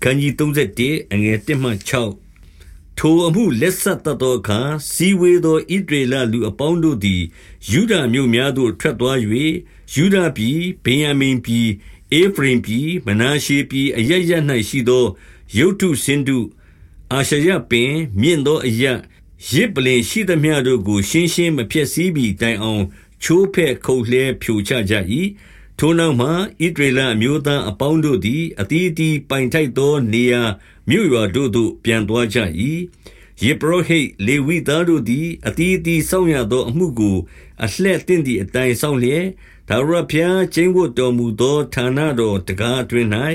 အခန်းကြီး31အငယ်1မှ6ထိုအမှုလက်ဆက်တတ်သောအခါစီဝေသောဣဒရေလလူအပေါင်းတို့သည်ယူဒမြို့များသို့ထွက်သွား၍ယူဒပြည်ဗင်ယမင်ပြည်အေဖရင်ပြည်မနာရှေပြည်အရရ၌ရှိသောယုတ်ထုစင်တုအာရှရပင်မြင့်သောအရရစ်ပလင်ရှိသမျှတို့ကိုရှင်းရှင်းမဖြစ်စည်းပြီးတိုင်အောင်ချိုးဖဲ့ခုတ်လှဲဖြိုချကြ၏ ထိုနောက်မှ ဣသရေလအမျိုးသားအပေါင်းတို့သည် အသီးအသီးပိုင်ထိုက်သော နေရာမြို့ရွာတို့သို့ ပြန်သွားကြ၏။ယဇ်ပုရောဟိတ် လေဝိသားတို့သည် အသီးအသီး စောင့်ရသောအမှုကို အလှည့်သင့်သည်အတိုင်း စောင့်လျက်၊ထာဝရဘုရားကျိန်းဝပ်တော်မူသော ဌာနတော် တံခါးအတွင်း၌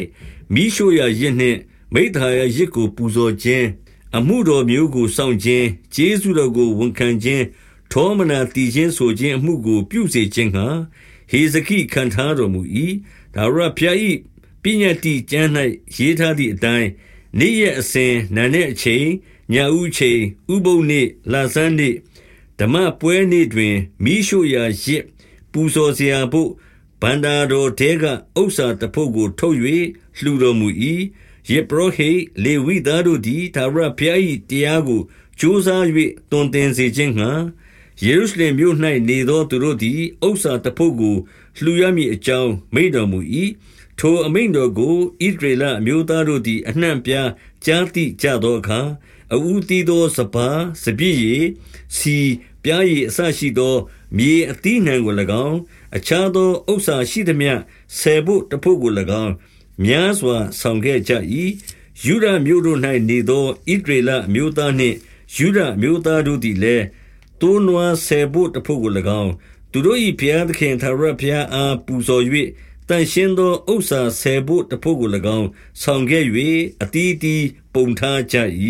မီးရှို့ရာယဇ်နှင့် မိဿဟာယယဇ်ကို ပူဇော်ခြင်း၊အမှုတော်မျိုးကို စောင့်ခြင်း၊ကျေးဇူးတော်ကို ဝန်ခံခြင်း၊ထောမနာသီချင်းဆိုခြင်းအမှုကို ပြုစေခြင်းငှါ ဟေဇကိခံထားတော်မူ၏။ထာဝရဘုရား၏ပညတ္တိကျမ်း၌ရေးထားသည်အတိုင်း၊နေ့ရက်အစဉ်နံနက်အချိန်၊ညဦးအချိန်၊ဥပုသ်နေ့၊လဆန်းနေ့၊ဓမ္မပွဲနေ့တွင်မီးရှို့ရာယဇ်ပူဇော်စရာဘို့ဘဏ္ဍာတော်ထဲကဥစ္စာတဘို့ကို ထုတ်၍လှူတော်မူ၏။ယဇ်ပုရောဟိတ်၊လေဝိသားတို့သည်ထာဝရဘုရား၏တရားကိုကြိုးစား၍သွန်သင်စေခြင်းငှါ ယေရုရှလင်မြို့၌နေသောသူတို့သည် ဥစ္စာတဘို့ကို လှူရမည်အကြောင်း မိန့်တော်မူ၏။ထိုအမိန့်တော်ကို ဣသရေလအမျိုးသားတို့သည် အနှံ့အပြား ကြားသိကြသောအခါ၊အဦးသီးသော စပါး၊စပျစ်ရည်၊ဆီ၊ပျားရည် အစရှိသော မြေအသီးအနှံကို၎င်း၊အခြားသော ဥစ္စာရှိသမျှ ဆယ်ဘို့တဘို့ကို၎င်း များစွာ ဆောင်ခဲ့ကြ၏။ယုဒမြို့တို့၌နေသော ဣသရေလအမျိုးသားနှင့် ယုဒအမျိုးသားတို့သည်လည်း သိုးနွားဆယ်ဘို့တဘို့ကို၎င်း၊သူတို့၏ဘုရားသခင်ထာဝရဘုရားအား ပူဇော်၍၊သန့်ရှင်းသောဥစ္စာဆယ်ဘို့တဘို့ကို၎င်း ဆောင်ခဲ့၍အသီးအသီးပုံထားကြ၏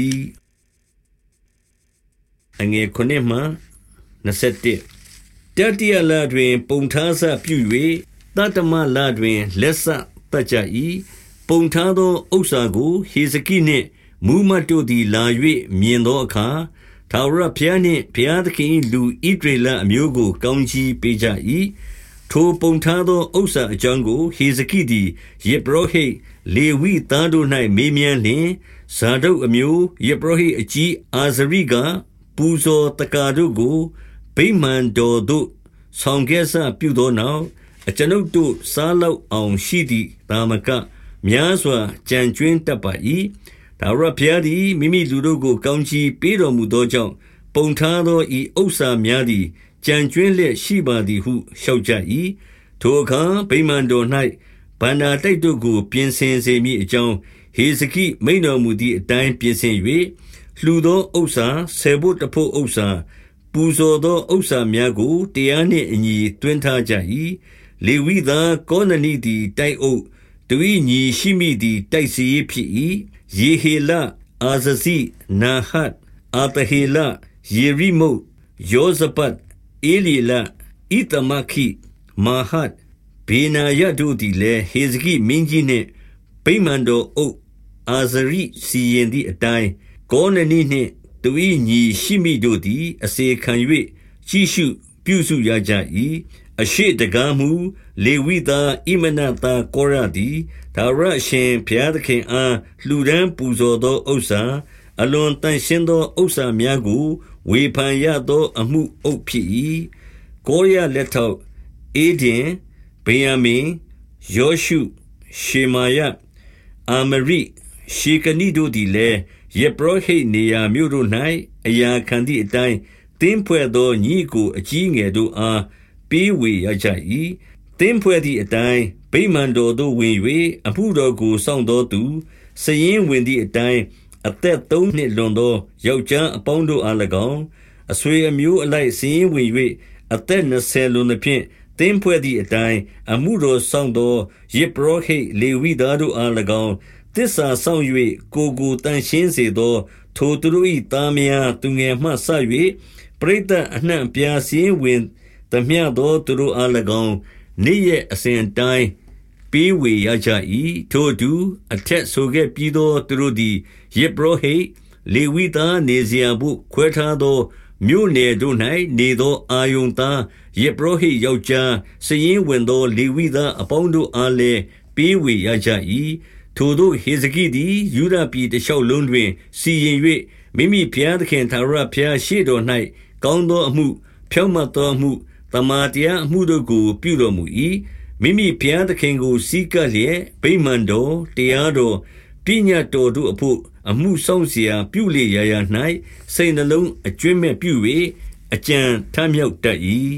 ။တတိယလတွင် ပုံထားစပြု၍သတ္တမလတွင် လက်စသတ်ကြ၏။ပုံထားသောဥစ္စာကို ဟေဇကိနှင့် မှူးမတ်တို့သည် လာ၍မြင်သောအခါ ထာဝရဘုရားနှင့်ဘုရားသခင်၏လူဣသရေလအမျိုးကို ကောင်းကြီးပေးကြ၏။ထိုပုံထားသောဥစ္စာအကြောင်းကို ဟေဇကိသည်ယဇ်ပုရောဟိတ်၊လေဝိသားတို့၌မေးမြန်းလျှင်၊ဇာဒုတ်အမျိုးယဇ်ပုရောဟိတ်အကြီးအာဇရိက၊ပူဇော်သက္ကာတို့ကိုဗိမာန်တော်သို့ဆောင်ခဲ့စပြုသောနောက်၊အကျွန်ုပ်တို့စားလောက်အောင်ရှိသည်သာမကများစွာကျန်ကြွင်းတတ်ပါ၏ ထာဝရဘုရားသည် မိမိလူတို့ကို ကောင်းချီးပေးတော်မူသောကြောင့် ပုံထားသော ဤဥစ္စာများသည်ကြံကျွင်းလျက်ရှိပါသည်ဟု လျှောက်ကြ၏ထိုအခါ ဗိမာန်တော်၌ဗန္နာတိုက်တို့ကို ပြင်ဆင်စေမည်အကြောင်း ဟေဇကိမိန်တော်မူသည့်အတိုင်း ပြင်ဆင်၍လှူသောဥစ္စာဆေဘုတ်တဖို့ဥစ္စာ ပူဇော်သောဥစ္စာများကို တရားနှင့်အညီတွင်ထားကြ၏လေဝိသားကောနနိသည် တိုက်အုပ် သူ၏ညီရှိမိသည် တိုက်စီဖြစ်၏ ယေဟေလအာဇဇိနာဟတ်အာတဟေလယေရိမုတ်ယောဇပတ်အေလီလဣတမခိမာဟတ်ဘေနာယတို့သည်လည်းဟေဇကိမင်းကြီးနှင့်ဗိမာန်တော်အုပ်အာဇရိစီရင်သည့်အတိုင်းကောနနိနှင့်သူ၏ညီရှိမိတို့သည် အစေခံ၍ကြည့်ရှုပြုစုရကြ၏ အရှိတကားမူလေဝိသားဣမနသားကောရသည်ဒါဝရရှင်ဘုရားသခင်အားလှူဒန်းပူဇော်သောဥစ္စာအလွန်တန်ရှင်းသောဥစ္စာများကိုဝေဖန်ရသောအမှုအုပ်ဖြစ်၏ကိုရလက်ထောက်အေဒင်ဗေယမင်ယောရှုရှေမာယအာမရိရှေကနိတို့သည်လည်းယေဘရဟိနေယာမြို့တို့၌အရာခံသည့်အတိုင်းတင်းဖွဲ့သောညီကိုအကြီးငယ်တို့အား ပေးဝေရကြ၏တင်းဖွဲ့သည့်အတိုင်းဗိမာန်တော်သို့ဝင်၍အမှုတော်ကိုစောင့်တော်သူစည်ရင်ဝင်သည့်အတိုင်းအသက်သုံးနှစ်လွန်သောယောက်ျားအပေါင်းတို့အား၎င်းအဆွေအမျိုးအလိုက်စည်ရင်ဝင်၍အသက်20လွန်သဖြင့်တင်းဖွဲ့သည့်အတိုင်းအမှုတော်စောင့်သောယေဘရဟိလေဝိသားတို့အား၎င်းတစ္ဆာဆောင်၍ကိုကိုတန်ရှင်းစေသော ထိုသူတို့၏သားများသူငယ်မှဆ၍ပရိသတ်အနှံ့ပြားစည်းဝင် သမျှသောသူတို့အား၎င်း နေ့ရက်အစဉ်တိုင်း ပေးဝေရကြ၏ထို့သူအထက်ဆိုခဲ့ပြီးသော သူတို့သည်ယေဘရဟိလေဝိသားနေစရာဘုခွဲထားသော မြို့နယ်တို့၌နေသော အာယုန်သားယေဘရဟိယောက်ျားစည်ရင်ဝင်သော လေဝိသားအပေါင်းတို့အားလည်း ပေးဝေရကြ၏ထိုသို့ဟေဇကိသည်ယူဒပြည်တလျှောက်လုံးတွင် စီရင်၍မိမိဘုရားသခင်သာရဘုရားရှေ့တော်၌ကောင်းသောအမှု ဖြောင့်မတ်သောအမှု တမာတရားအမှုတို့ကို ပြုတော်မူ၏မိမိဘုရားသခင်ကို စီးကပ်လျက်ဗိမာန်တော်တရားတော်ပညာတော်တို့အဖို့အမှုဆောင်เสียပြုလေရာရာ၌စိတ်နှလုံးအကျွင့်မဲ့ပြု၍အကြံထမြောက်တတ်၏